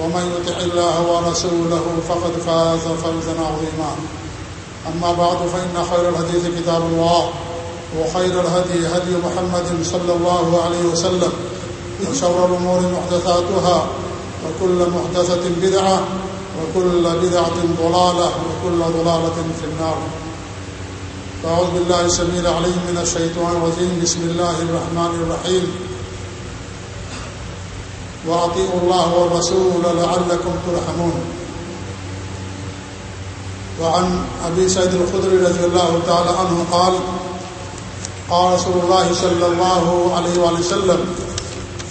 ومن يطع الله ورسوله فقد فاز فوزا عظيما. أما بعد، فإن خير الحديث كتاب الله، وخير الهدي هدي محمد صلى الله عليه وسلم، وشر الأمور محدثاتها، وكل محدثة بدعة، وكل بدعة ضلالة، وكل ضلالة في النار. فأعوذ بالله السميع العليم من الشيطان الرجيم. بسم الله الرحمن الرحيم. وأطيعوا الله والرسول لعلكم ترحمون. وعن أبي سيد الخدري رضي الله تعالى عنه قال قال رسول الله صلى الله عليه وآله وسلم،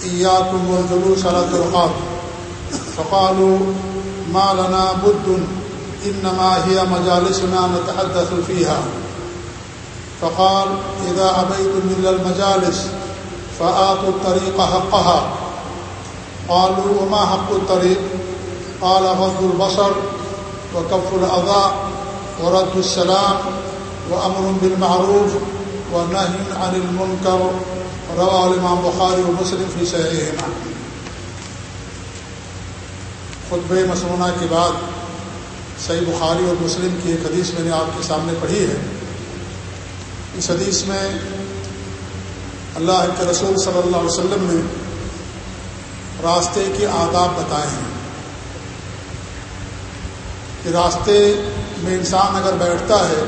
إياكم والجلوس على الدرقات. فقالوا، ما لنا بد، إنما هي مجالسنا نتحدث فيها. فقال، إذا أبيتم من المجالس، فآتوا الطريق حقها. قالوا وما حق الطريق؟ قال غض البصر وكف الأضاء ورد السلام وأمر بالمعروف ونهي عن المنكر. رواه الإمام بخاري ومسلم في صحيحهما. خطبہ مسنونہ کے بعد صحیح بخاری اور مسلم کی ایک حدیث میں نے آپ کے سامنے پڑھی ہے۔ اس حدیث میں اللہ کے رسول صلی اللہ علیہ وسلم نے راستے کے آداب بتائے ہیں کہ راستے میں انسان اگر بیٹھتا ہے،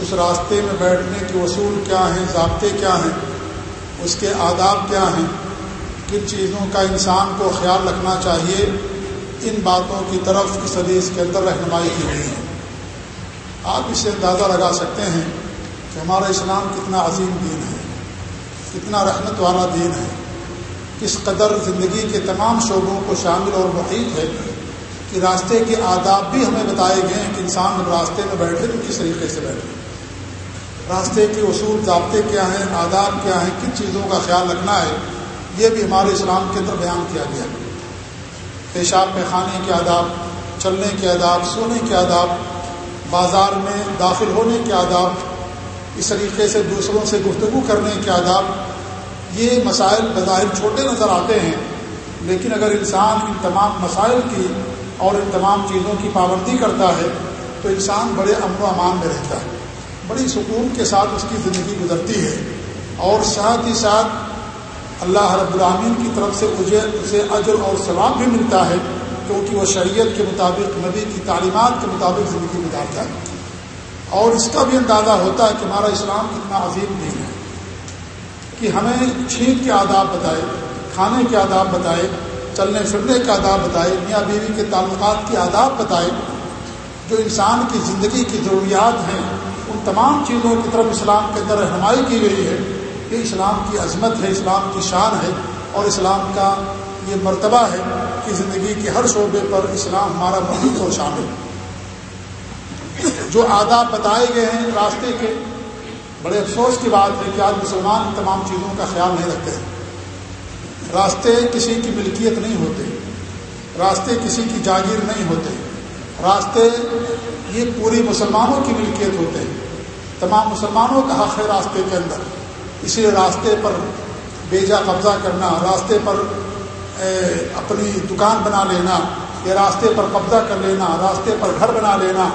اس راستے میں بیٹھنے کے اصول کیا ہیں، ضابطے کیا ہیں، اس کے آداب کیا ہیں، کن چیزوں کا انسان کو خیال رکھنا چاہیے، ان باتوں کی طرف اس حدیث کے اندر رہنمائی کی گئی ہے۔ آپ اس سے اندازہ لگا سکتے ہیں کہ ہمارا اسلام کتنا عظیم دین ہے، کتنا رحمت والا دین ہے۔ کس قدر زندگی کے تمام شعبوں کو شامل اور محیط ہے کہ راستے کے آداب بھی ہمیں بتائے گئے ہیں کہ انسان جب راستے میں بیٹھے تو کس طریقے سے بیٹھے۔ راستے کے اصول ضابطے کیا ہیں، آداب کیا ہیں، کن چیزوں کا خیال رکھنا ہے، یہ بھی ہمارے اسلام کے اندر بیان کیا گیا ہے۔ پیشاب میں کھانے کے آداب، چلنے کے آداب، سونے کے آداب، بازار میں داخل ہونے کے آداب، اس طریقے سے دوسروں سے گفتگو کرنے کے آداب یہ مسائل بظاہر چھوٹے نظر آتے ہیں، لیکن اگر انسان ان تمام مسائل کی اور ان تمام چیزوں کی پابندی کرتا ہے، تو انسان بڑے امن و امان میں رہتا ہے۔ بڑی سکون کے ساتھ اس کی زندگی گزرتی ہے۔ اور ساتھ ہی ساتھ اللہ رب العامین کی طرف سے مجھے اسے اجر اور ثواب بھی ملتا ہے، کیونکہ وہ شریعت کے مطابق، نبی کی تعلیمات کے مطابق زندگی گزارتا ہے۔ اور اس کا بھی اندازہ ہوتا ہے کہ ہمارا اسلام کتنا عظیم دین ہے۔ کہ ہمیں چھینک کے آداب بتائے، کھانے کے آداب بتائے، چلنے پھرنے کے آداب بتائے، میاں بیوی کے تعلقات کے آداب بتائے، جو انسان کی زندگی کی ضروریات ہیں، ان تمام چیزوں کی طرف اسلام کے اندر رہنمائی کی گئی ہے۔ یہ اسلام کی عظمت ہے، اسلام کی شان ہے اور اسلام کا یہ مرتبہ ہے کہ زندگی کے ہر شعبے پر اسلام ہمارا محیط اور شامل جو آداب بتائے گئے ہیں راستے کے بڑے افسوس کی بات ہے کہ آج مسلمان تمام چیزوں کا خیال نہیں رکھتے ہیں۔ راستے کسی کی ملکیت نہیں ہوتے، راستے کسی کی جاگیر نہیں ہوتے۔ راستے یہ پوری مسلمانوں کی ملکیت ہوتے ہیں۔ تمام مسلمانوں کا حق ہے راستے کے اندر۔ اسی لیے راستے پر بیجا قبضہ کرنا، راستے پر اپنی دکان بنا لینا، یا راستے پر قبضہ کر لینا، راستے پر گھر بنا لینا،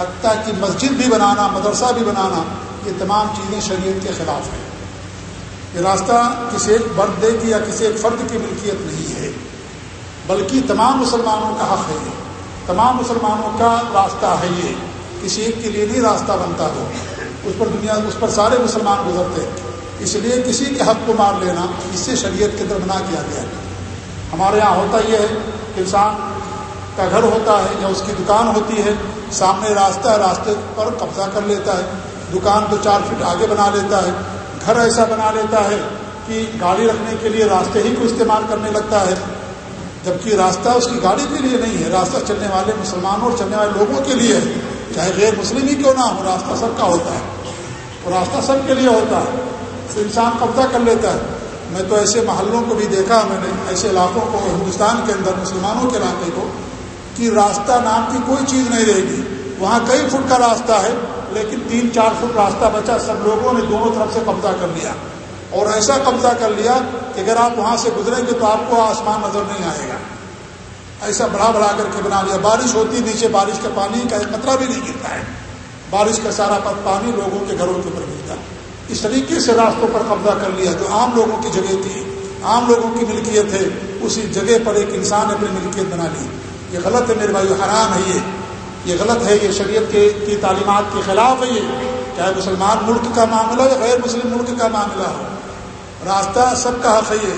حتیٰ کہ مسجد بھی بنانا، مدرسہ بھی بنانا یہ تمام چیزیں شریعت کے خلاف ہیں۔ یہ راستہ کسی ایک بردے کی یا کسی ایک فرد کی ملکیت نہیں ہے، بلکہ تمام مسلمانوں کا حق ہے۔ یہ تمام مسلمانوں کا راستہ ہے یہ، کسی ایک کے لیے نہیں راستہ بنتا ہو۔ اس پر دنیا، اس پر سارے مسلمان گزرتے اس لیے کسی کے حق کو مار لینا، اس سے شریعت کے اندر منع کیا گیا۔ ہمارے یہاں ہوتا یہ ہے کہ انسان کا گھر ہوتا ہے یا اس کی دکان ہوتی ہے، سامنے راستہ ہے راستے پر قبضہ کر لیتا ہے۔ دکان کو چار فٹ آگے بنا لیتا ہے، گھر ایسا بنا لیتا ہے کہ گاڑی رکھنے کے لیے راستے ہی کو استعمال کرنے لگتا ہے۔ جبکہ راستہ اس کی گاڑی کے لیے نہیں ہے، راستہ چلنے والے مسلمانوں اور چلنے والے لوگوں کے لیے ہے۔ چاہے غیر مسلم ہی کیوں نہ ہو، راستہ سب کا ہوتا ہے۔ وہ راستہ سب کے لیے ہوتا ہے۔ تو انسان قبضہ کر لیتا ہے۔ میں تو ایسے محلوں کو بھی دیکھا، میں نے ایسے علاقوں کو، ہندوستان کے اندر مسلمانوں کے علاقے کو، کہ راستہ نام کی کوئی چیز نہیں رہے گی۔ وہاں کئی فٹ کا راستہ ہے لیکن تین چار فٹ راستہ بچا، سب لوگوں نے دونوں طرف سے قبضہ کر لیا۔ اور ایسا قبضہ کر لیا کہ اگر آپ وہاں سے گزریں گے تو آپ کو آسمان نظر نہیں آئے گا۔ ایسا بڑا بڑا کر کے بنا لیا۔ بارش ہوتی، نیچے بارش کا پانی کا ایک قطرہ بھی نہیں گرتا ہے۔ بارش کا سارا پانی لوگوں کے گھروں کے اوپر گرتا۔ اس طریقے سے راستوں پر قبضہ کر لیا۔ جو عام لوگوں کی جگہ تھی، عام لوگوں کی ملکیت ہے، اسی جگہ پر ایک انسان اپنی ملکیت بنا لی۔ یہ غلط ہے میرے بھائی حرام ہے یہ۔ یہ غلط ہے، یہ شریعت کے کی تعلیمات کے خلاف ہے یہ۔ چاہے مسلمان ملک کا معاملہ ہو یا غیر مسلم ملک کا معاملہ ہو۔ راستہ سب کا حق ہے یہ۔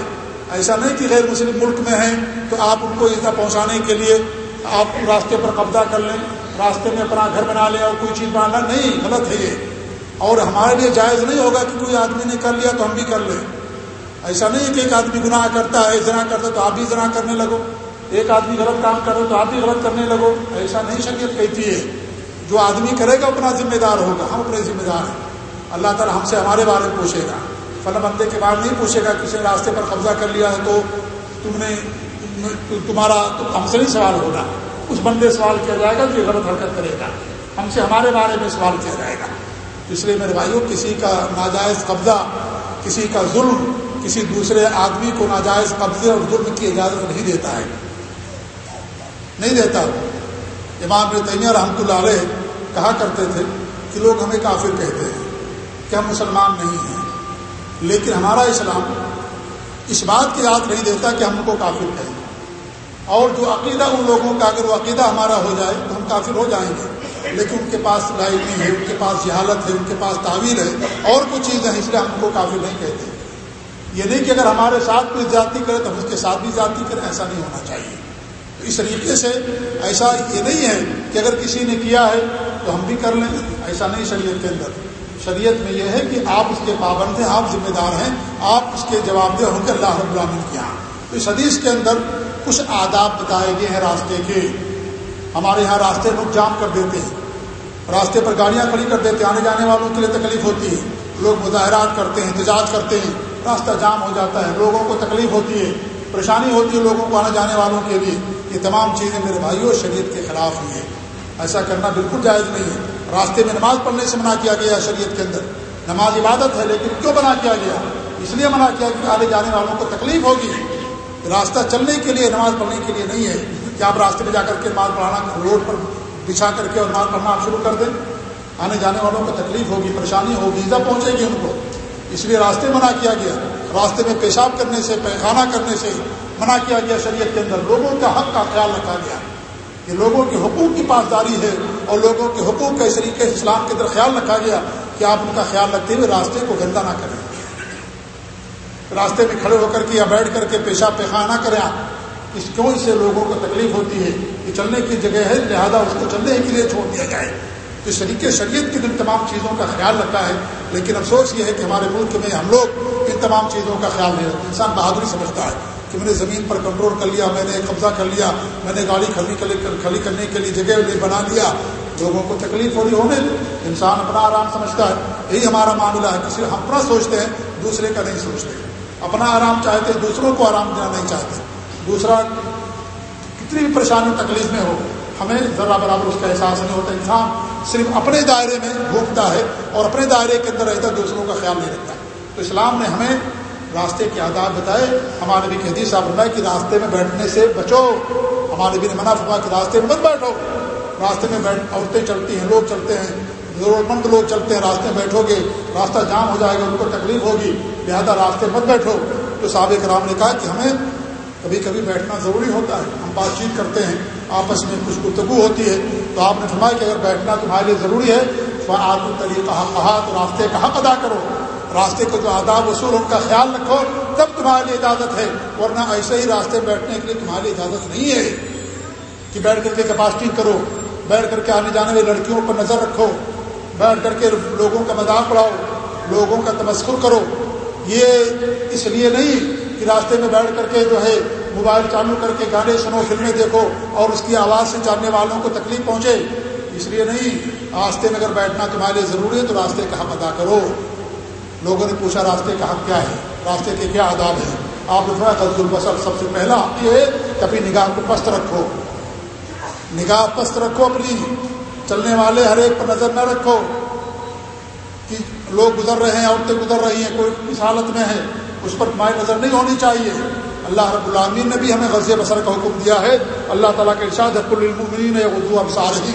ایسا نہیں کہ غیر مسلم ملک میں ہیں تو آپ ان کو اتنا پہنچانے کے لیے آپ راستے پر قبضہ کر لیں، راستے میں اپنا گھر بنا لیں اور کوئی چیز بنا لیں۔ نہیں، غلط ہے یہ۔ اور ہمارے لیے جائز نہیں ہوگا کہ کوئی آدمی نے کر لیا تو ہم بھی کر لیں۔ ایسا نہیں کہ ایک آدمی گناہ کرتا ہے ذرا کرتا ہے تو آپ بھی ذرا کرنے لگو۔ ایک آدمی غلط کام کرو تو آپ بھی غلط کرنے لگو، ایسا نہیں شریعت کہتی ہے۔ جو آدمی کرے گا اپنا ذمہ دار ہوگا، ہم اپنے ذمہ دار ہیں۔ اللہ تعالیٰ ہم سے ہمارے بارے میں پوچھے گا۔ فلاں بندے کے بارے نہیں پوچھے گا، کسی راستے پر قبضہ کر لیا ہے تو تم نے تمہارا ہم سے نہیں سوال ہوگا۔ اس بندے سوال کیا جائے گا جو غلط حرکت کرے گا۔ ہم سے ہمارے بارے میں سوال کیا جائے گا۔ اس لیے میرے بھائیوں، کسی کا ناجائز قبضہ، کسی کا ظلم، کسی دوسرے آدمی کو ناجائز قبضے اور ظلم کی اجازت نہیں دیتا ہے۔ نہیں دیتا۔ امام تیمیہ رحمۃ اللہ علیہ کہا کرتے تھے کہ لوگ ہمیں کافر کہتے ہیں کہ ہم مسلمان نہیں ہیں۔ لیکن ہمارا اسلام اس بات کی یاد نہیں دیتا کہ ہم کو کافر کہیں۔ اور جو عقیدہ ان لوگوں کا، اگر وہ عقیدہ ہمارا ہو جائے تو ہم کافر ہو جائیں گے۔ لیکن ان کے پاس لائبری ہے، ان کے پاس جہالت ہے، ان کے پاس تعویل ہے، اور کچھ چیزیں ہیں اس لیے ہم کو کافر نہیں کہتے۔ یہ نہیں کہ اگر ہمارے ساتھ کوئی ذاتی کرے تو ہم اس کے ساتھ بھی ذاتی کریں، ایسا نہیں ہونا چاہیے۔ اس طریقے سے ایسا یہ نہیں ہے کہ اگر کسی نے کیا ہے تو ہم بھی کر لیں، ایسا نہیں شریعت کے اندر۔ شریعت میں یہ ہے کہ آپ اس کے پابند ہیں، آپ ذمہ دار ہیں، آپ اس کے جواب دہ ہوں گے اللہ رب العالمین کے یہاں تو اس حدیث کے اندر کچھ آداب بتائے گئے ہیں راستے کے۔ ہمارے یہاں راستے لوگ جام کر دیتے ہیں۔ راستے پر گاڑیاں کھڑی کر دیتے ہیں، آنے جانے والوں کے لیے تکلیف ہوتی ہے۔ لوگ مظاہرات کرتے ہیں احتجاج کرتے ہیں۔ راستہ جام ہو جاتا ہے، لوگوں کو تکلیف ہوتی ہے، پریشانی ہوتی ہے لوگوں کو آنے جانے والوں کے لیے۔ یہ تمام چیزیں میرے بھائیوں شریعت کے خلاف ہی ہیں۔ ایسا کرنا بالکل جائز نہیں ہے۔ راستے میں نماز پڑھنے سے منع کیا گیا شریعت کے اندر۔ نماز عبادت ہے لیکن کیوں منع کیا گیا؟ اس لیے منع کیا کہ آنے جانے والوں کو تکلیف ہوگی۔ راستہ چلنے کے لیے نماز پڑھنے کے لیے نہیں ہے۔ کہ آپ راستے میں جا کر کے نماز پڑھانا، روڈ پر بچھا کر کے اور نماز پڑھنا آپ شروع کر دیں۔ آنے جانے والوں کو تکلیف ہوگی، پریشانی ہوگی ایزا پہنچے گی ان کو۔ اس لیے راستے منع کیا گیا۔ راستے میں پیشاب کرنے سے پیخانہ کرنے سے منع کیا گیا شریعت کے اندر لوگوں کا حق کا خیال رکھا گیا کہ لوگوں کے حقوق کی پاسداری ہے اور لوگوں کے حقوق کا اس طریقے سے اسلام کے اندر خیال رکھا گیا کہ آپ ان کا خیال رکھتے ہوئے راستے کو گندا نہ کریں۔ راستے میں کھڑے ہو کر کے یا بیٹھ کر کے پیشاب پیخانہ نہ کریں آپ۔ اس کیوں اس سے لوگوں کو تکلیف ہوتی ہے کہ چلنے کی جگہ ہے، لہذا اس کو چلنے کے لیے چھوڑ دیا جائے۔ تو اس طریقے شریعت کی ان تمام چیزوں کا خیال رکھا ہے، لیکن افسوس یہ ہے کہ ہمارے ملک میں ہم لوگ ان تمام چیزوں کا خیال نہیں رکھتے۔ انسان بہادری سمجھتا ہے۔ کہ میں نے زمین پر کنٹرول کر لیا، میں نے قبضہ کر لیا، میں نے گاڑی کھڑی کھڑی کرنے کے لیے جگہ بنا لیا۔ لوگوں کو تکلیف ہو رہی ہونے انسان اپنا آرام سمجھتا ہے، یہی ہمارا معاملہ ہے۔ کسی ہم اپنا سوچتے ہیں، دوسرے کا نہیں سوچتے۔ اپنا آرام چاہتے ہیں، دوسروں کو آرام دینا نہیں چاہتے۔ دوسرا، کتنی بھی پریشانی تکلیف میں ہو، ہمیں ذرا برابر اس کا احساس نہیں ہوتا۔ انسان صرف اپنے دائرے میں گھومتا ہے اور اپنے دائرے کے اندر رہتا ہے، دوسروں کا خیال نہیں رکھتا۔ تو اسلام نے ہمیں راستے کے آداب بتائے۔ ہمارے بھی حدیث صاحب فرمایا کہ راستے میں بیٹھنے سے بچو۔ ہمارے بھی نے منع فرمایا کہ راستے میں مت بیٹھو۔ راستے میں بیٹھ عورتیں چلتی ہیں، لوگ چلتے ہیں۔ ضرورت مند لوگ چلتے ہیں، راستے میں بیٹھو گے۔ راستہ جام ہو جائے گا، ان کو تکلیف ہوگی۔ لہذا راستے مت بیٹھو۔ تو صحابہ کرام نے کہا کہ ہمیں کبھی کبھی بیٹھنا ضروری ہوتا ہے۔ ہم بات چیت کرتے ہیں۔ آپس میں کچھ گفتگو ہوتی ہے۔ تو آپ نے فرمایا کہ اگر بیٹھنا تمہارے لیے ضروری ہے تو آپ کو الطریقہ کہا تو راستے کا حق ادا کرو۔ راستے کو جو آداب وصول ان کا خیال رکھو، تب تمہارے لیے اجازت ہے، ورنہ ایسے ہی راستے بیٹھنے کے لیے تمہارے لیے اجازت نہیں ہے کہ بیٹھ کر کے کیپاسٹی کرو، بیٹھ کر کے آنے جانے والی لڑکیوں پر نظر رکھو، بیٹھ کر کے لوگوں کا مذاق اڑاؤ، لوگوں کا تمسکر کرو۔ یہ اس لیے نہیں کہ راستے میں بیٹھ کر کے جو ہے موبائل چالو کر کے گانے سنو، فلمیں دیکھو اور اس کی آواز سے جاننے والوں کو تکلیف پہنچے۔ اس لیے نہیں، راستے میں اگر بیٹھنا تمہارے لیے ضروری ہے تو راستے کا حق ادا کرو۔ لوگوں نے پوچھا راستے کا حق کیا ہے، راستے کے کیا آداب ہیں؟ آپ نے قزل البصر سب سے پہلا یہ کبھی نگاہ کو پست رکھو۔ نگاہ پست رکھو اپنی۔ چلنے والے ہر ایک پر نظر نہ رکھو۔ کہ لوگ گزر رہے ہیں، عورتیں گزر رہی ہیں، کوئی اس حالت میں ہے، اس پر تمہاری نظر نہیں ہونی چاہیے۔ اللہ رب العامین نے بھی ہمیں غزے بسر کا حکم دیا ہے۔ اللہ تعالیٰ کے ارشاد حق المین اردو اب سارے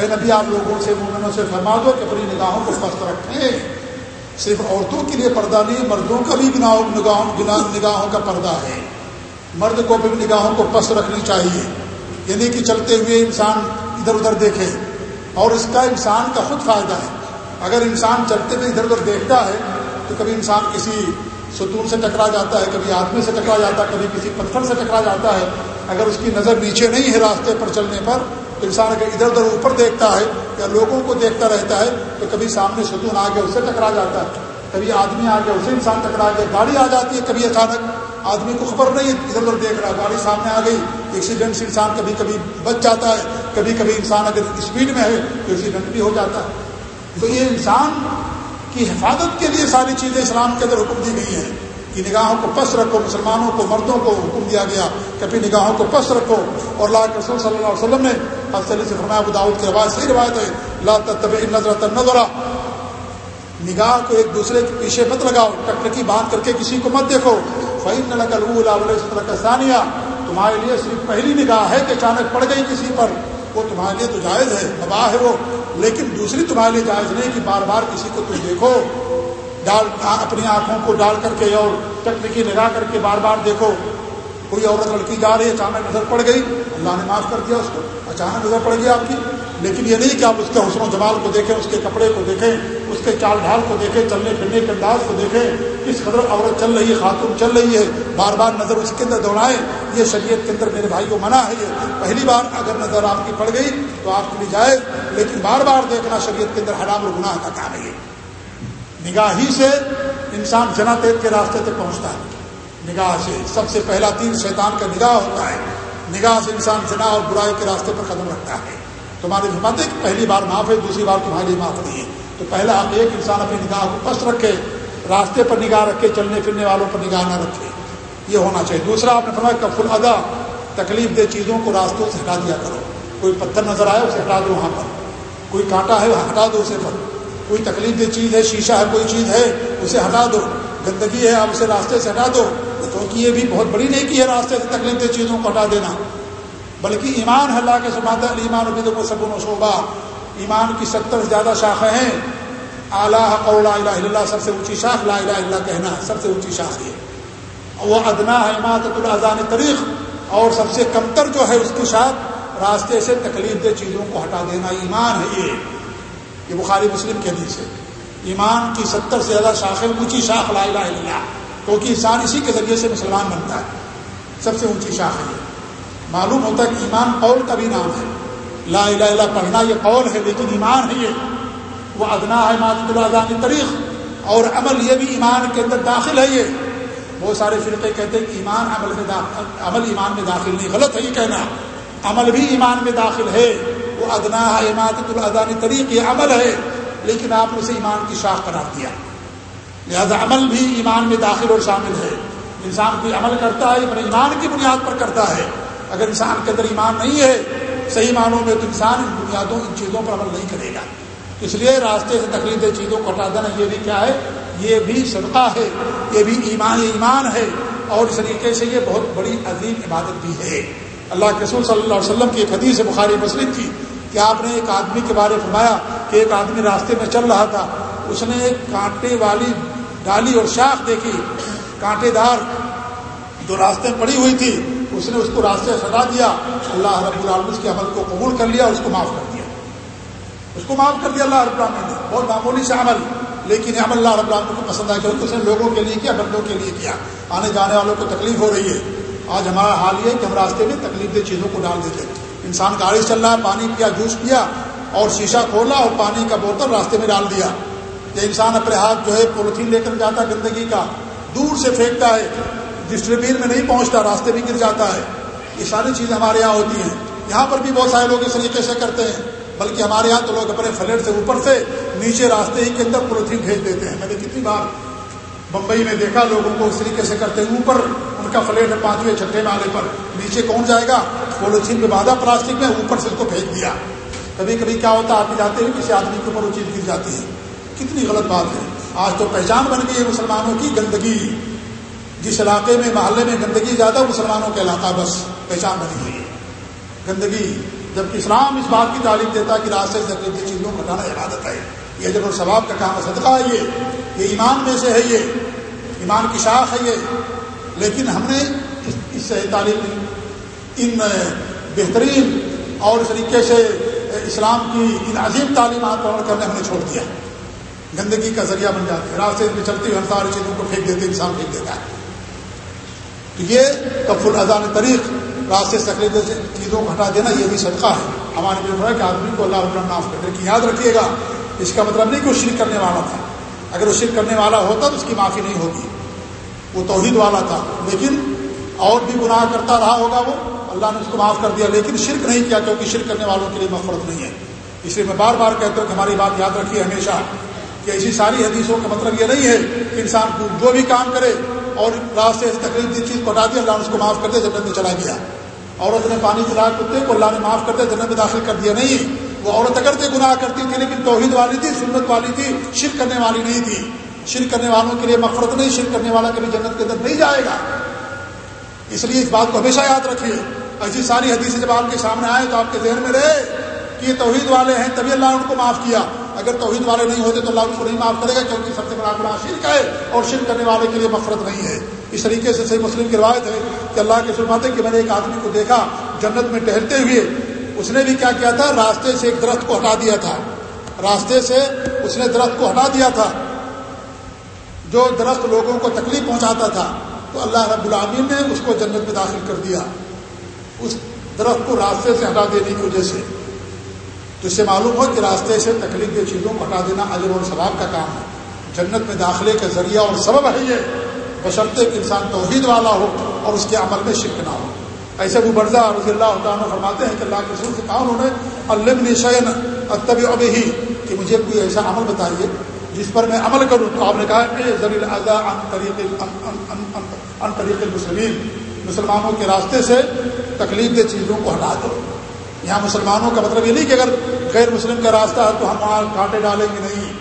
اے نبی، آپ لوگوں سے، مومنوں سے فرما دو کہ اپنی نگاہوں کو پست رکھیں۔ صرف عورتوں کے لیے پردہ نہیں، مردوں کا بھی نگاہوں نگاہوں کا پردہ ہے۔ مرد کو بھی نگاہوں کو پست رکھنی چاہیے۔ یعنی کہ چلتے ہوئے انسان ادھر ادھر دیکھے۔ اور اس کا انسان کا خود فائدہ ہے۔ اگر انسان چلتے ہوئے ادھر ادھر دیکھتا ہے، تو کبھی انسان کسی ستون سے ٹکرا جاتا ہے، کبھی آدمی سے ٹکرا جاتا ہے، کبھی کسی پتھر سے ٹکرا جاتا ہے۔ اگر اس کی نظر نیچے نہیں ہے راستے پر چلنے پر تو انسان اگر ادھر ادھر اوپر دیکھتا ہے یا لوگوں کو دیکھتا رہتا ہے تو کبھی سامنے ستون آ گیا اس سے ٹکرا جاتا ہے۔ کبھی آدمی آ گیا اسے انسان ٹکرا گیا گاڑی آ جاتی ہے، کبھی اچانک آدمی کو خبر نہیں ہے، ادھر ادھر دیکھ رہا گاڑی سامنے آ گئی ایکسیڈنٹ سے انسان کبھی کبھی بچ جاتا ہے، کبھی کبھی انسان اگر اسپیڈ میں ہے تو ایکسیڈنٹ بھی ہو جاتا ہے۔ تو یہ انسان کی حفاظت کے لیے ساری چیزیں اسلام کے اندر حکم دی گئی ہیں۔ کہ نگاہوں کو پس رکھو، مسلمانوں کو، مردوں کو حکم دیا گیا کہ اپنی نگاہوں کو پس رکھو۔ اور اللہ کے رسول صلی اللہ علیہ وسلم نے حضرت سے فرمایا، ابو داود کی روایت صحیح روایت ہے، لا تب نظر نظرا نگاہ کو ایک دوسرے کے پیچھے مت لگاؤ ٹکٹکی باندھ کر کے کسی کو مت دیکھو۔ فعین نقل ثانیہ تمہارے لیے صرف پہلی نگاہ ہے کہ اچانک پڑ گئی کسی پر۔ وہ تمہارے لیے تو جائز ہے، تباہ ہے وہ، لیکن دوسری تمہارے لیے جائز نہیں کہ بار بار کسی کو تم دیکھو۔ ڈال اپنی آنکھوں کو ڈال کر کے اور ٹکنیکی لگا کر کے بار بار دیکھو، کوئی عورت لڑکی جا رہی ہے، اچانک نظر پڑ گئی، اللہ نے معاف کر دیا اس کو، اچانک نظر پڑ گئی آپ کی۔ لیکن یہ نہیں کہ آپ اس کے حسن و جمال کو دیکھیں، اس کے کپڑے کو دیکھیں، اس کے چال ڈھال کو دیکھیں، چلنے پھرنے کے انداز کو دیکھیں۔ کس قدر عورت چل رہی ہے، خاتون چل رہی ہے، بار بار نظر اس کے اندر دوڑائیں۔ یہ شریعت کے اندر میرے بھائی کو منع ہے یہ۔ پہلی بار اگر نظر آپ کی پڑ گئی تو آپ کے لیے جائے لیکن بار بار دیکھنا شریعت کے اندر حرام اور گناہ کا کام ہے نگاہ ہی سے انسان جنا تیت کے راستے تک پہنچتا ہے۔ نگاہ سے سب سے پہلا تین شیطان کا نگاہ ہوتا ہے۔ نگاہ سے انسان جنا اور برائی کے راستے پر قدم رکھتا ہے۔ تمہاری حکمت ہے کہ پہلی بار معاف ہے، دوسری بار تمہاری معاف نہیں ہے۔ تو پہلا ایک انسان اپنی نگاہ کو پست رکھے، راستے پر نگاہ رکھے، چلنے پھرنے والوں پر نگاہ نہ رکھے۔ یہ ہونا چاہیے۔ دوسرا، آپ نے فرمایا کفل ادا، تکلیف دہ چیزوں کو راستوں سے ہٹا دیا کرو۔ کوئی پتھر نظر آئے، اسے ہٹا دو وہاں پر۔ کوئی کانٹا ہے، ہٹا دو اسے پر۔ کوئی تکلیف دہ چیز ہے، شیشہ ہے کوئی چیز ہے، اسے ہٹا دو۔ گندگی ہے، آپ اسے راستے سے ہٹا دو۔ کیونکہ یہ بھی بہت بڑی نہیں کی ہے راستے سے تکلیف دہ چیزوں کو ہٹا دینا۔ بلکہ ایمان ہے اللہ کے سماتا ایمان ابھی تو سب و شعبہ۔ ایمان کی ستر سے زیادہ شاخیں ہیں۔ اعلیٰ قول الہ اللہ، سب سے اونچی شاخ لا الہ اللہ کہنا ہے، سب سے اونچی شاخ یہ وہ ادنا ہے اماطۃ الزان تاریخ اور سب سے کمتر جو ہے اس کی شاخ، راستے سے تکلیف دہ چیزوں کو ہٹا دینا۔ ایمان ہے یہ۔ یہ بخاری مسلم کے حدیث ہے۔ ایمان کی ستر سے زیادہ شاخیں اونچی شاخ لا الہ اللہ، کیونکہ انسان اسی کے ذریعے سے مسلمان بنتا ہے۔ سب سے اونچی شاخ ہے معلوم ہوتا ہے کہ ایمان قول کا بھی نام ہے۔ لا الہ اللہ پڑھنا یہ قول ہے، لیکن ایمان ہے یہ۔ وہ ادنا ہے ماجد الزان تاریخ اور عمل یہ بھی ایمان کے اندر داخل ہے یہ۔ بہت سارے فرقے کہتے ہیں کہ ایمان عمل میں عمل ایمان میں داخل نہیں، غلط ہے یہ کہنا۔ عمل بھی ایمان میں داخل ہے۔ وہ ادنا ہے امادت الادانی طریق، یہ عمل ہے، لیکن آپ نے اسے ایمان کی شاخ قرار دیا۔ لہذا عمل بھی ایمان میں داخل اور شامل ہے۔ انسان کوئی عمل کرتا ہے اپنے ایمان کی بنیاد پر کرتا ہے۔ اگر انسان کے اندر ایمان نہیں ہے، صحیح معنوں میں تو انسان ان بنیادوں، ان چیزوں پر عمل نہیں کرے گا۔ اس لیے راستے سے تکلیف دہ چیزوں کو ہٹا دینا یہ بھی کیا ہے، یہ بھی صدقہ ہے، یہ بھی ایمان ایمان ہے۔ اور اس طریقے سے یہ بہت بڑی عظیم عبادت بھی ہے۔ اللہ کے رسول صلی اللہ علیہ وسلم کی ایک حدیث بخاری مسلم کی۔ کہ آپ نے ایک آدمی کے بارے فرمایا کہ ایک آدمی راستے میں چل رہا تھا، اس نے ایک کانٹے والی ڈالی اور شاخ دیکھی۔ کانٹے دار جو راستے میں پڑی ہوئی تھی، اس نے اس کو راستے ہٹا دیا۔ اللہ رب العالمین اس کے عمل کو قبول کر لیا اور اس کو معاف کر دیا۔ اس کو معاف کر دیا اللہ رب العالمین نے۔ بہت معمولی سے عمل، لیکن عمل اللہ رب العالمین کو پسند آیا کیونکہ اس نے لوگوں کے لیے کیا، بندوں کے لیے کیا۔ آنے جانے والوں کو تکلیف ہو رہی ہے۔ آج ہمارا حال یہ ہے کہ ہم راستے میں تکلیف دہ چیزوں کو ڈال دیتے ہیں۔ انسان گاڑی چل رہا ہے، پانی پیا، جوس پیا، اور شیشہ کھولا اور پانی کا بوتل راستے میں ڈال دیا۔ کہ انسان اپنے ہاتھ جو ہے پولیتھین لے کر جاتا ہے گندگی کا۔ دور سے پھینکتا ہے ڈسٹریبین میں نہیں پہنچتا، راستے بھی گر جاتا ہے۔ یہ ساری چیزیں ہمارے یہاں ہوتی ہیں۔ یہاں پر بھی بہت سارے لوگ اس طریقے سے کرتے ہیں، بلکہ ہمارے یہاں تو لوگ اپنے فلیٹ سے اوپر سے نیچے راستے ہی کے اندر پولیتھین بھیج دیتے ہیں۔ میں نے کتنی بار بمبئی میں دیکھا، لوگوں کو اس طریقے سے کرتے ہیں۔ اوپر ان کا فلیٹ ہے پانچویں چھٹے نالے پر نیچے کون جائے گا؟ پولیتھین پہ باندھا پلاسٹک میں اوپر سے اس کو بھیج دیا۔ کبھی کبھی کیا ہوتا ہے، آپ جاتے ہیں کسی آدمی کے اوپر وہ چیز گر جاتی ہے۔ کتنی غلط بات ہے۔ آج تو پہچان بن گئی ہے مسلمانوں کی گندگی۔ جس علاقے میں، محلے میں گندگی زیادہ مسلمانوں کا علاقہ بس پہچان بنی ہوئی ہے۔ گندگی جبکہ اسلام اس بات کی تعلیم دیتا ہے کہ راستے سے چیزوں کو ہٹانا عبادت ہے۔ یہ جب ثواب کا کام، صدقہ ہے یہ۔ یہ ایمان میں سے ہے یہ۔ ایمان کی شاخ ہے یہ۔ لیکن ہم نے اس سے تعلیم ان بہترین اور اس طریقے سے اسلام کی ان عظیم تعلیمات پر کرنے ہم نے چھوڑ دیا۔ گندگی کا ذریعہ بن جاتے ہیں۔ راستے میں چلتی ہوئی ہر ساری چیزوں کو پھینک دیتے انسان پھینک دیتا ہے۔ تو یہ کف الزان طریق، راستے سے چیزوں کو ہٹا دینا، یہ بھی صدقہ ہے۔ ہمارے بھی کہ آدمی کو اللہ رب معاف کر دے۔ یاد رکھیے گا، اس کا مطلب نہیں کہ وہ شرک کرنے والا تھا۔ اگر وہ شرک کرنے والا ہوتا تو اس کی معافی نہیں ہوگی۔ وہ توحید والا تھا۔ لیکن اور بھی گناہ کرتا رہا ہوگا وہ، اللہ نے اس کو معاف کر دیا۔ لیکن شرک نہیں کیا کیونکہ شرک کرنے والوں کے لیے مفرت نہیں ہے۔ اس لیے میں بار بار کہتا ہوں کہ ہماری بات یاد رکھیے ہمیشہ کہ ایسی ساری حدیثوں کا مطلب یہ نہیں ہے کہ انسان جو بھی کام کرے اور راستے سے تقریب دی چیز کو ہٹا دیا اللہ نے اس کو معاف کر دیا، جنت میں چلا گیا۔ عورت نے پانی پلایا کتے کو اللہ نے معاف کر دیا، جنت میں داخل کر دیا۔ نہیں، وہ عورت اگر گناہ کرتی تھی لیکن توحید والی تھی، سنت والی تھی، شرک کرنے والی نہیں تھی۔ شرک کرنے والوں کے لیے مفرت نہیں، شرک کرنے والا کبھی جنت کے اندر نہیں جائے گا۔ اس لیے اس بات کو ہمیشہ یاد رکھیے۔ ایسی ساری حدیثیں جب آپ کے سامنے آئے تو آپ کے ذہن میں رہے کہ یہ توحید والے ہیں، تبھی اللہ نے ان کو معاف کیا۔ اگر توحید والے نہیں ہوتے تو اللہ ان کو نہیں معاف کرے گا، کیونکہ سب سے بڑا گناہ شرک ہے اور شرک کرنے والے کے لیے مفرت نہیں ہے۔ اس طریقے سے صحیح مسلم کی روایت ہے کہ اللہ کے سلمات ہے کہ میں نے ایک آدمی کو دیکھا جنت میں ٹہلتے ہوئے، اس نے بھی کیا کیا تھا؟ راستے سے ایک درخت کو ہٹا دیا تھا۔ راستے سے اس نے درخت کو ہٹا دیا تھا۔ جو درخت لوگوں کو تکلیف پہنچاتا تھا، تو اللہ رب العامین نے اس کو جنت میں داخل کر دیا۔ اس درخت کو راستے سے ہٹا دینے کی وجہ سے۔ تو اس سے معلوم ہو کہ راستے سے تکلیف دہ چیزوں کو ہٹا دینا اجر اور ثواب کا کام ہے۔ جنت میں داخلے کا ذریعہ اور سبب ہے۔ یہ بشرطے کہ انسان توحید والا ہو اور اس کے عمل میں شرک نہ ہو۔ ایسے ابو برزا رضی اللہ عنہ فرماتے ہیں کہ اللہ کے رسول سے کہا انہوں نے الم نشین اتب اب ہی کہ مجھے کوئی ایسا عمل بتائیے جس پر میں عمل کروں تو آپ نے کہا اے ضریل اعضا ان طریق ان طریق المسلمین، مسلمانوں کے راستے سے تکلیف دہ چیزوں کو ہٹا دو۔ یہاں مسلمانوں کا مطلب یہ نہیں کہ اگر غیر مسلم کا راستہ ہے تو ہم وہاں کانٹے ڈالیں گے نہیں۔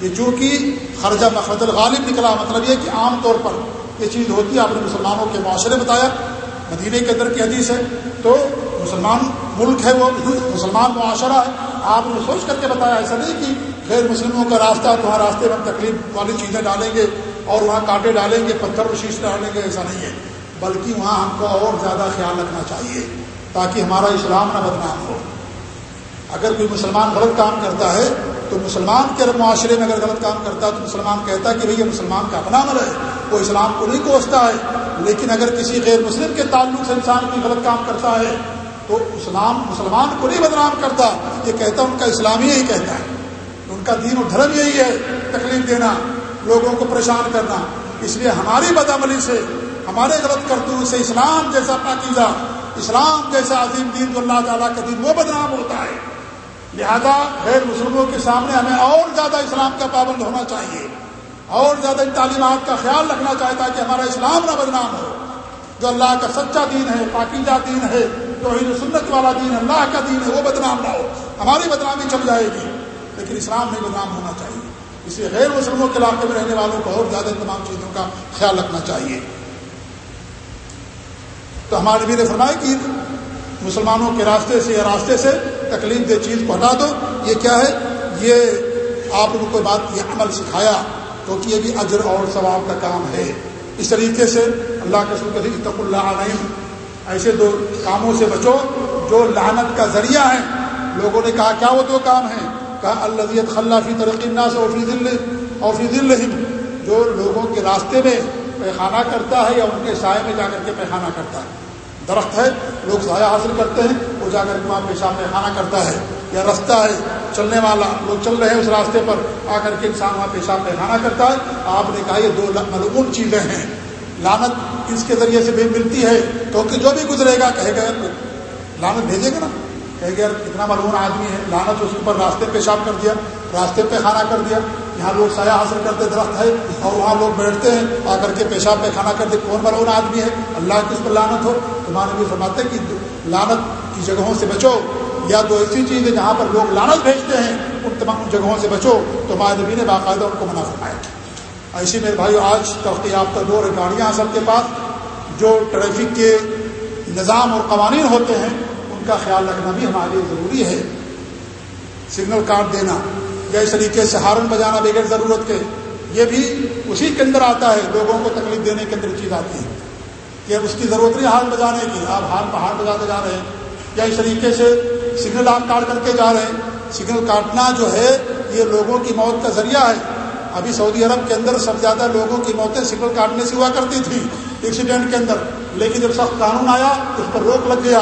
یہ چونکہ خرجہ مخرج الغالب نکلا مطلب یہ کہ عام طور پر یہ چیز ہوتی ہے، آپ نے مسلمانوں کے معاشرے بتایا مدینے کے اندر کی حدیث ہے۔ تو مسلمان ملک ہے وہ، مسلمان معاشرہ ہے۔ آپ نے سوچ کر کے بتایا، ایسا نہیں کہ غیر مسلموں کا راستہ تو وہاں راستے میں ہم تکلیف والی چیزیں ڈالیں گے اور وہاں کانٹے ڈالیں گے، پتھر و شیش ڈالیں گے، ایسا نہیں ہے۔ بلکہ وہاں ہم کو اور زیادہ خیال رکھنا چاہیے تاکہ ہمارا اسلام نہ بدنام ہو۔ اگر کوئی مسلمان غلط کام کرتا ہے، تو مسلمان کے معاشرے میں اگر غلط کام کرتا ہے، تو مسلمان کہتا ہے کہ بھئی یہ مسلمان کا اپنا عمل ہے، وہ اسلام کو نہیں کوستا ہے۔ لیکن اگر کسی غیر مسلم کے تعلق سے انسان کوئی غلط کام کرتا ہے، تو اسلام مسلمان کو نہیں بدنام کرتا، یہ کہتا ان کا اسلامی یہی کہتا ہے۔ ان کا دین و دھرم یہی ہے، تکلیف دینا، لوگوں کو پریشان کرنا۔ اس لیے ہماری بدعملی سے، ہمارے غلط کرتو سے اسلام جیسا پاکیزہ، اسلام جیسا عظیم دین جو اللہ تعالیٰ کا دین، وہ بدنام ہوتا ہے۔ لہذا غیر مسلموں کے سامنے ہمیں اور زیادہ اسلام کا پابند ہونا چاہیے۔ اور زیادہ ان تعلیمات کا خیال رکھنا چاہتا ہے کہ ہمارا اسلام نہ بدنام ہو۔ جو اللہ کا سچا دین ہے، پاکیزہ دین ہے جو ہند سنت والا دین، اللہ کا دین ہے، وہ بدنام نہ ہو۔ ہماری بدنامی چل جائے گی۔ لیکن اسلام نہیں بدنام ہونا چاہیے۔ اس لیے غیر مسلموں کے علاقے میں رہنے والوں کو اور زیادہ تمام چیزوں کا خیال رکھنا چاہیے۔ تو ہمارے بھی نے فرمایا کہ مسلمانوں کے راستے سے یا راستے سے تکلیف دہ چیز کو ہٹا دو۔ یہ کیا ہے؟ یہ آپ کو کوئی بات، یہ عمل سکھایا کیونکہ یہ بھی اجر اور ثواب کا کام ہے۔ اس طریقے سے اللہ کے سر اتق اللہ علیہ ایسے دو کاموں سے بچو جو لعنت کا ذریعہ ہیں۔ لوگوں نے کہا، کیا وہ دو کام ہیں؟ کہا الزیت خلافی ترقی الناس اوفی دل اوفی دل جو لوگوں کے راستے میں پیخانہ کرتا ہے یا ان کے سائے میں جا کر کے پیخانہ کرتا ہے۔ درخت ہے، لوگ سایہ حاصل کرتے ہیں، وہ جا کر کے وہاں پیشاب پیخانہ کرتا ہے۔ یا رستہ ہے، چلنے والا، لوگ چل رہے ہیں اس راستے پر، آ کر کے انسان وہاں پیشاب پیخانہ کرتا ہے۔ آپ نے کہا، یہ دو ملعون چیزیں ہیں۔ لانت اس کے ذریعے سے بھی ملتی ہے کیونکہ جو بھی گزرے گا، کہے گا لانت بھیجے گا نا۔ کہے گا اتنا ملعون آدمی ہے لانت اس کے اوپر راستے پیشاب کر دیا، راستے پہ کھانا کر دیا۔ یہاں لوگ سایہ حاصل کرتے، درخت ہے، اور وہاں لوگ بیٹھتے ہیں، آ کر کے پیشاب پہ کھانا کرتے کون ملعون آدمی ہے؟ اللہ کی اس پر لانت ہو۔ تمہارے بھی فرماتے کہ لانت کی جگہوں سے بچو۔ یا تو ایسی چیز ہے جہاں پر لوگ لانت بھیجتے ہیں، ان تمام جگہوں سے بچو۔ تو ہمارے نبی نے باقاعدہ ان کو منع فرمایا۔ ایسی میرے بھائی آج ترقی یافتہ دور گاڑیاں سب کے پاس۔ جو ٹریفک کے نظام اور قوانین ہوتے ہیں ان کا خیال رکھنا بھی ہمارے لیے ضروری ہے۔ سگنل کارڈ دینا، یا اس طریقے سے ہارن بجانا بغیر ضرورت کے، یہ بھی اسی کے اندر آتا ہے۔ لوگوں کو تکلیف دینے کے اندر چیز آتی ہے کہ اس کی ضرورت نہیں ہارن بجانے کی، آپ ہارن پہاڑ بجاتے جا رہے ہیں۔ یا اس طریقے سے سگنل آپ کاٹ کر کے جا رہے ہیں۔ سگنل کاٹنا جو ہے، یہ لوگوں کی موت کا ذریعہ ہے۔ ابھی سعودی عرب کے اندر سب زیادہ لوگوں کی موتیں سگنل کاٹنے سے ہوا کرتی تھی ایکسیڈنٹ کے اندر۔ لیکن جب سخت قانون آیا، اس پر روک لگ گیا۔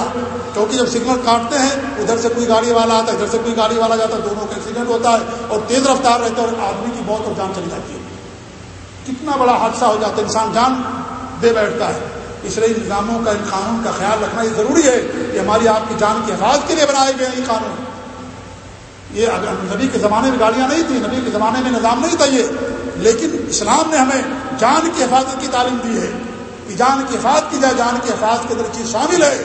کیونکہ جب سگنل کاٹتے ہیں، ادھر سے کوئی گاڑی والا آتا ہے، ادھر سے کوئی گاڑی والا جاتا ہے، دونوں کا ایکسیڈنٹ ہوتا ہے اور تیز رفتار رہتا ہے اور آدمی کی موت اور جان چلی جاتی ہے۔ کتنا بڑا حادثہ ہو جاتا ہے، انسان جان دے بیٹھتا ہے۔ اس لیے نظاموں کا، ان قانون کا خیال رکھنا یہ ضروری ہے کہ ہماری آپ کی جان کی حفاظت کے لیے بنائے گئے یہ قانون۔ یہ اگر نبی کے زمانے میں گاڑیاں نہیں تھیں، نبی کے زمانے میں نظام نہیں تھا یہ، لیکن اسلام نے ہمیں جان کی حفاظت کی تعلیم دی ہے۔ جان کی حفاظت کی جائے، جان کی حفاظت کے اندر چیز شامل ہے۔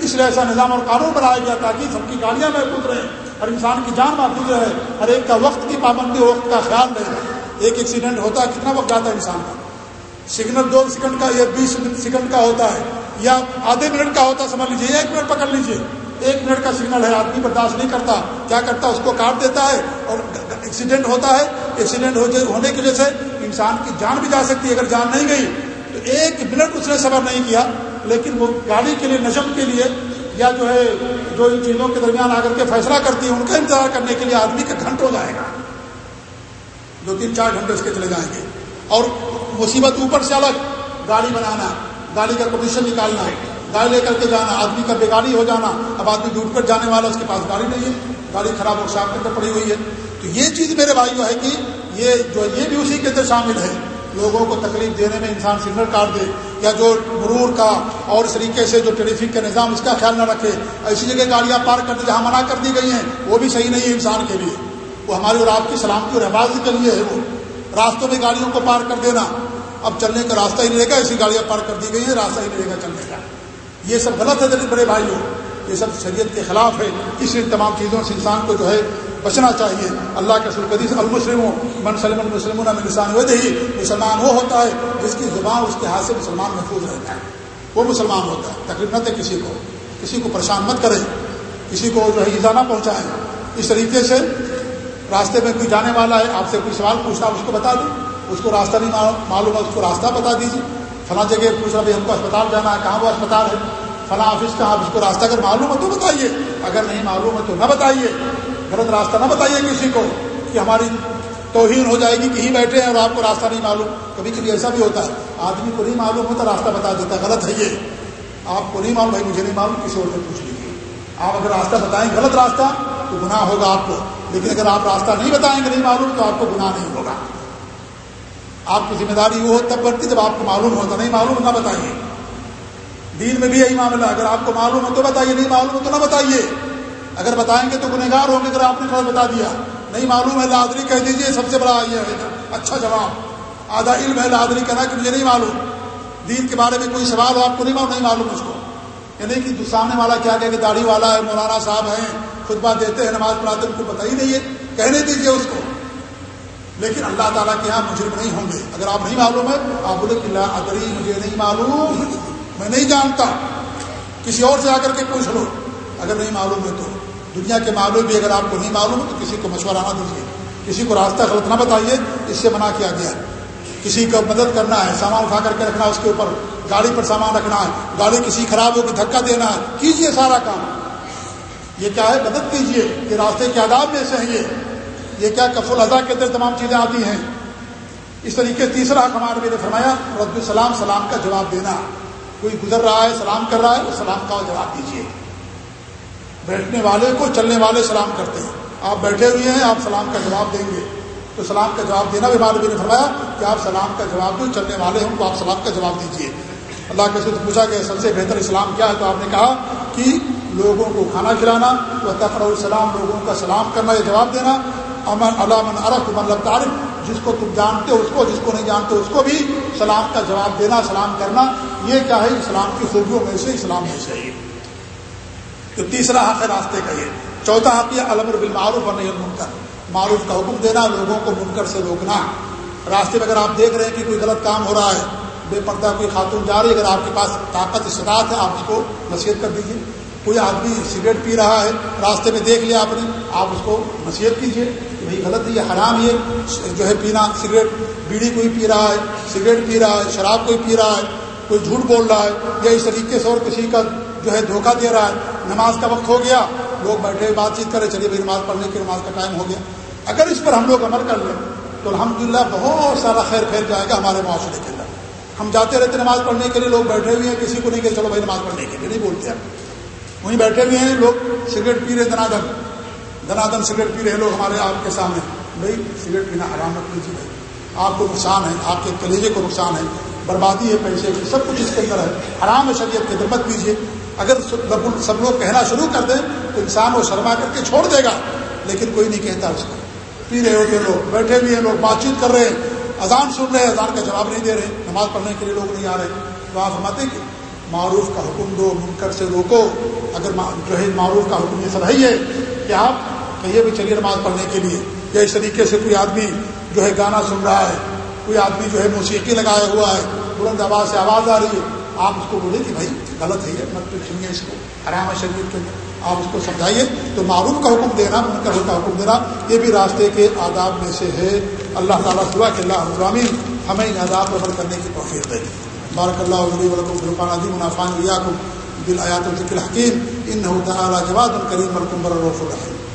اس لیے ایسا نظام اور قانون بنایا گیا تاکہ سب کی گاڑیاں محفوظ رہیں، ہر انسان کی جان محفوظ رہے، ہر ایک کا وقت کی پابندی، وقت کا خیال رہے۔ ایک ایکسیڈنٹ ہوتا ہے، کتنا وقت جاتا ہے انسان کا؟ سگنل دو سیکنڈ کا یا بیس سیکنڈ کا ہوتا ہے، یا آدھے منٹ کا ہوتا ہے، سمجھ لیجیے ایک منٹ پکڑ لیجیے ایک منٹ کا سگنل ہے، آدمی برداشت نہیں کرتا۔ کیا کرتا اس کو کاٹ دیتا ہے اور ایکسیڈنٹ ہوتا ہے۔ ایکسیڈنٹ ہونے کی وجہ سے انسان کی جان بھی جا سکتی ہے۔ اگر جان نہیں گئی ایک منٹ اس نے صبر نہیں کیا، لیکن وہ گاڑی کے لیے نجم کے لیے یا جو ہے جو ان چیزوں کے درمیان آ کر کے فیصلہ کرتی ہے ان کا انتظار کرنے کے لیے آدمی کا گھنٹ ہو جائے گا۔ دو تین چار گھنٹے اس کے چلے جائیں گے۔ اور مصیبت اوپر سے الگ، گاڑی بنانا، گاڑی کا پوزیشن نکالنا، گاڑی لے کر کے جانا، آدمی کا بے گاڑی ہو جانا، اب آدمی ڈوب کر جانے والا، اس کے پاس گاڑی نہیں ہے۔ گاڑی خراب اور صاف کر پڑی ہوئی ہے۔ تو یہ چیز میرے بھائیوں ہے کہ یہ جو یہ بھی اسی کے اندر شامل ہے۔ لوگوں کو تکلیف دینے میں انسان سگنل کاٹ دے یا جو مرور کا اور اس طریقے سے جو ٹریفک کا نظام اس کا خیال نہ رکھے، ایسی جگہ گاڑیاں پارک کر جہاں منع کر دی گئی ہیں، وہ بھی صحیح نہیں ہے انسان کے لیے۔ وہ ہماری اور آپ کی سلامتی اور حفاظت کے لیے ہے وہ۔ راستوں میں گاڑیوں کو پار کر دینا۔ اب چلنے کا راستہ ہی نہیں رہے گا، ایسی گاڑیاں پار کر دی گئی ہیں، راستہ ہی نہیں رہے گا چلنے کا۔ یہ سب غلط ہے بڑے بھائیوں یہ سب شریعت کے خلاف ہے۔ اس لیے تمام چیزوں سے انسان کو جو ہے بچنا چاہیے۔ اللہ کے سلقدیس المسلم منسلم المسلم نسان ود ہی مسلمان وہ ہوتا ہے جس کی زبان اس کے ہاتھ سے مسلمان محفوظ رہتا ہے۔ وہ مسلمان ہوتا ہے۔ تکلیف نہ دے کسی کو۔ کسی کو پریشان مت کرے۔ کسی کو جو ہے ایزا نہ پہنچائے۔ اس طریقے سے راستے میں کوئی جانے والا ہے، آپ سے کوئی سوال پوچھنا اس کو بتا دیں اس کو راستہ نہیں معلوم ہے، اس کو راستہ بتا دیجیے۔ فلاں جگہ پوچھ رہا بھائی، ہم کو اسپتال جانا ہے، کہاں وہ اسپتال ہے؟ فلاں آفس کا آپ اس کو راستہ اگر معلوم ہے تو بتائیے۔ اگر نہیں معلوم ہے تو نہ بتائیے۔ غلط راستہ نہ بتائیے کسی کو کہ ہماری توہین ہو جائے گی کہیں بیٹھے ہیں اور آپ کو راستہ نہیں معلوم۔ کبھی کبھی ایسا بھی ہوتا ہے۔ آدمی کو نہیں معلوم ہوتا راستہ بتا دیتا ہے، غلط ہے یہ۔ آپ کو نہیں معلوم، بھائی مجھے نہیں معلوم، کسی اور سے پوچھ لیجیے آپ اگر راستہ بتائیں غلط راستہ تو گناہ ہوگا آپ کو۔ لیکن اگر آپ راستہ نہیں بتائیں گے نہیں معلوم تو آپ کو گناہ نہیں ہوگا۔ آپ کی ذمہ داری وہ تب بڑھتی جب آپ کو معلوم ہوتا نہیں معلوم نہ بتائیے۔ دین میں بھی یہی معاملہ اگر آپ کو معلوم ہو تو بتائیے، نہیں معلوم ہو تو نہ بتائیے۔ اگر بتائیں گے تو گنہگار ہوں گے، اگر آپ نے خبر بتا دیا۔ نہیں معلوم ہے لادری کہہ دیجیے سب سے بڑا یہ ہے۔ اچھا جواب۔ آدھا علم ہے لادری کہنا کہ مجھے نہیں معلوم۔ دین کے بارے میں کوئی سوال ہو، آپ کو نہیں معلوم؟ نہیں معلوم اس کو۔ یعنی کہ سامنے والا کیا کہ داڑھی والا ہے، مولانا صاحب ہیں، خطبہ دیتے ہیں، نماز پڑھاتے ان کو پتہ ہی نہیں ہے۔ کہنے دیجیے اس کو۔ لیکن اللہ تعالیٰ کے یہاں مجرم نہیں ہوں گے۔ اگر آپ نہیں معلوم ہے، آپ بولے کہ ادری، مجھے نہیں معلوم۔ میں نہیں جانتا۔ کسی اور سے آ کر کے پوچھ لو۔ اگر نہیں معلوم ہے تو۔ دنیا کے معلوم بھی اگر آپ کو نہیں معلوم تو کسی کو مشورہ نہ دیجیے کسی کو راستہ غلط نہ بتائیے، اس سے منع کیا گیا۔ کسی کو مدد کرنا ہے، سامان اٹھا کر کے رکھنا ہے، اس کے اوپر گاڑی پر سامان رکھنا ہے، گاڑی کسی خراب ہوگی دھکا دینا ہے، کیجیے سارا کام۔ یہ کیا ہے؟ مدد کیجیے۔ یہ راستے کے آداب میں سے ہیں یہ۔ یہ کیا کف الاضا کے اندر تمام چیزیں آتی ہیں؟ اس طریقے تیسرا حق ہمارے میرے فرمایا، رب السلام سلام کا جواب دینا۔ کوئی گزر رہا ہے، سلام کر رہا ہے سلام کا جواب دیجیے بیٹھنے والے کو چلنے والے سلام کرتے ہیں۔ آپ بیٹھے ہوئے ہیں، آپ سلام کا جواب دیں گے۔ تو سلام کا جواب دینا بھی مالوی نے فرمایا کہ آپ سلام کا جواب دو چلنے والے ہیں ان کو آپ سلام کا جواب دیجیے اللہ کے ساتھ پوچھا کہ سب سے بہتر اسلام کیا ہے؟ تو آپ نے کہا کہ لوگوں کو کھانا کھلانا تو تفر السلام، لوگوں کا سلام کرنا، یہ جواب دینا۔ امن علامن عرف مطلب تعارف جس کو تم جانتے ہو اس کو، جس کو نہیں جانتے اس کو بھی سلام کا جواب دینا، سلام کرنا، یہ کیا ہے؟ اسلام کی خوبیوں میں سے اسلام میں سے تو تیسرا حق ہے راستے کا یہ چوتھا حق یہ علم بالمعروف اور نہیں منکر معروف کا حکم دینا، لوگوں کو منکر سے روکنا۔ راستے میں اگر آپ دیکھ رہے ہیں کہ کوئی غلط کام ہو رہا ہے، بے پردہ کوئی خاتون جا رہی ہے، اگر آپ کے پاس طاقت استطاعت ہے، آپ اس کو نصیحت کر دیجیے کوئی آدمی سگریٹ پی رہا ہے، راستے میں دیکھ لیا آپ نے، آپ اس کو نصیحت کیجیے کہ بھائی غلط ہے، یہ حرام یہ جو ہے پینا سگریٹ، بیڑی کوئی پی رہا ہے، سگریٹ پی رہا ہے، شراب کوئی پی رہا ہے، کوئی جھوٹ بول رہا ہے، یا اس طریقے سے اور کسی کا جو ہے دھوکہ دے رہا ہے، نماز کا وقت ہو گیا، لوگ بیٹھے، بات چیت کرے، چلیے بھائی نماز پڑھنے کی نماز کا ٹائم ہو گیا۔ اگر اس پر ہم لوگ عمل کر لیں تو الحمدللہ بہت سارا خیر پھیل جائے گا ہمارے معاشرے کے اندر۔ ہم جاتے رہتے نماز پڑھنے کے لیے، لوگ بیٹھے ہوئے ہیں، کسی کو نہیں کہ چلو بھائی نماز پڑھنے کے لیے، نہیں بولتے آپ وہیں بیٹھے ہوئے ہیں، لوگ سگریٹ پی رہے دنادن دنادن سگریٹ پی رہے لوگ ہمارے آپ کے سامنے۔ بھائی، سگریٹ پینا حرام مت لیجیے بھائی۔ آپ کو نقصان ہے، آپ کے کلیجے کو نقصان ہے، بربادی ہے، پیسے کی سب کچھ اس کے اندر ہے۔ حرام ہے، شریعت کے اندر مت لیجیے اگر سب لوگ کہنا شروع کر دیں تو انسان وہ شرما کر کے چھوڑ دے گا، لیکن کوئی نہیں کہتا اس کو۔ پی رہے ہوتے لوگ، بیٹھے ہوئے ہیں، لوگ بات چیت کر رہے ہیں، اذان سن رہے ہیں، اذان کا جواب نہیں دے رہے، نماز پڑھنے کے لیے لوگ نہیں آ رہے۔ تو آپ ہماتے کہ معروف کا حکم دو، منکر سے روکو۔ اگر جو ہے معروف کا حکم یہ سب ہے ہے کہ آپ کہیے بھی چلیے نماز پڑھنے کے لیے۔ یا اس طریقے سے کوئی آدمی جو ہے گانا سن رہا ہے، کوئی آدمی جو ہے موسیقی لگایا ہوا ہے، بلند آواز سے آواز آ رہی ہے آپ اس کو بولیں کہ بھائی غلط ہے یہ، مت سنیے اس کو، حرام شریف کے اندر۔ آپ اس کو سمجھائیے تو معروف کا حکم دینا، منکر کا حکم دینا، یہ بھی راستے کے آداب میں سے ہے۔ اللہ تعالیٰ دعا کہ اللہ عبرامین ہمیں ان آداب پر کرنے کی توفیق دے۔ بارک اللہ علیہ ولکم درفان عظیم منافان کو دل آیات الکل حکیم ان تعالیٰ جواد الکریم الکمبر الرف الرحیم۔